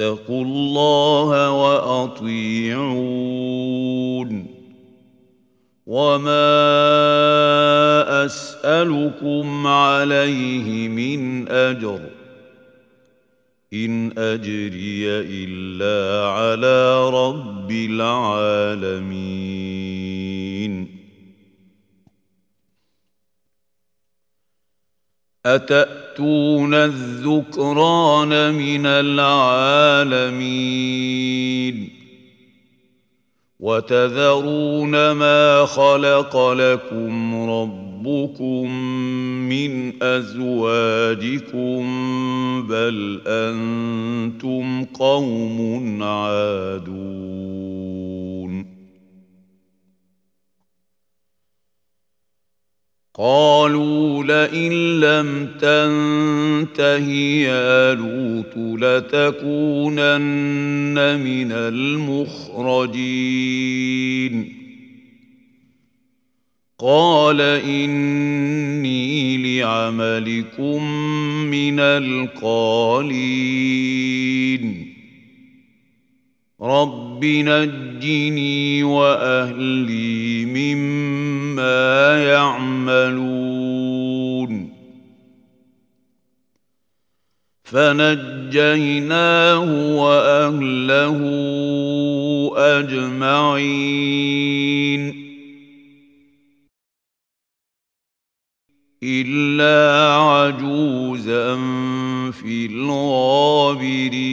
الله وأطيعون. وما أسألكم عليه من أجر. إن أجري إلا على رب العالمين. أتأتون الذكران من العالمين وتذرون ما خلق لكم ربكم من أزواجكم بل أنتم قوم عادون قالوا لئن لم تنته يا لوط لتكونن من المخرجين. قال إني لعملكم من القالين. رب نجني وأهلي مما يعملون. فنجيناه وأهله أجمعين. إلا عجوزا في الغابرين.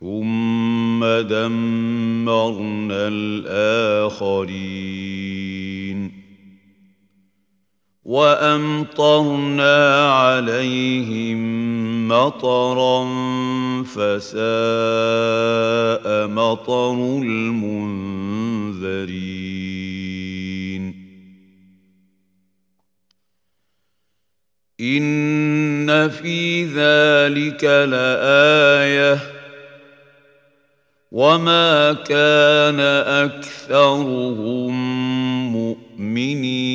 ثم دمرنا الآخرين. وأمطرنا عليهم مطرا فساء مطر المنذرين. إن في ذلك لآية. وما كان أكثرهم مؤمنين.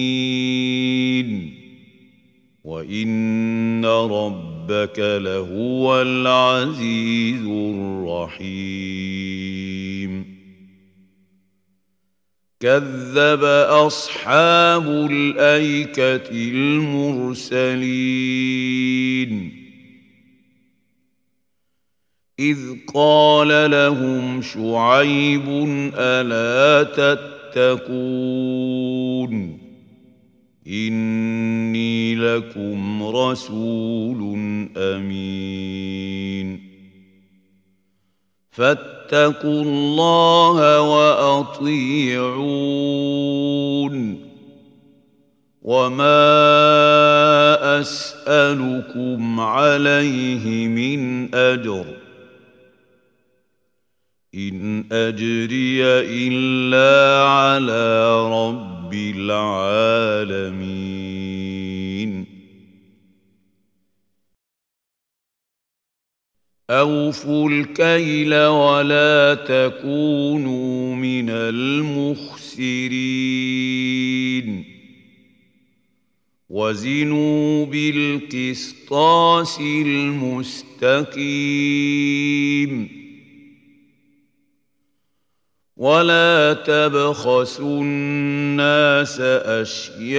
وان ربك لهو العزيز الرحيم. كذب اصحاب الايكه المرسلين. إذ قال لهم شعيب ألا تتقون؟ إني لكم رسول أمين. فاتقوا الله وأطيعون. وما أسألكم عليه من أجر. إن أجري إلا على رب العالمين. أوفوا الكيل ولا تكونوا من المخسرين وزنوا بالقسطاس المستقيم ولا تبخسوا الناس اشياءهم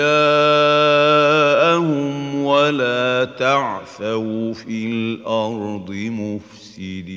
ولا تعثوا في الأرض مفسدين.